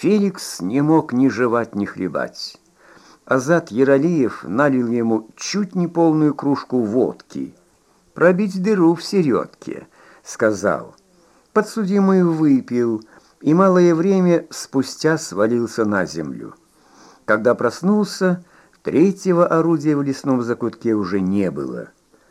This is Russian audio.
Феликс не мог ни жевать, ни хлебать. Азат Яралиев налил ему чуть не полную кружку водки. «Пробить дыру в середке», — сказал. Подсудимый выпил и малое время спустя свалился на землю. Когда проснулся, третьего орудия в лесном закутке уже не было —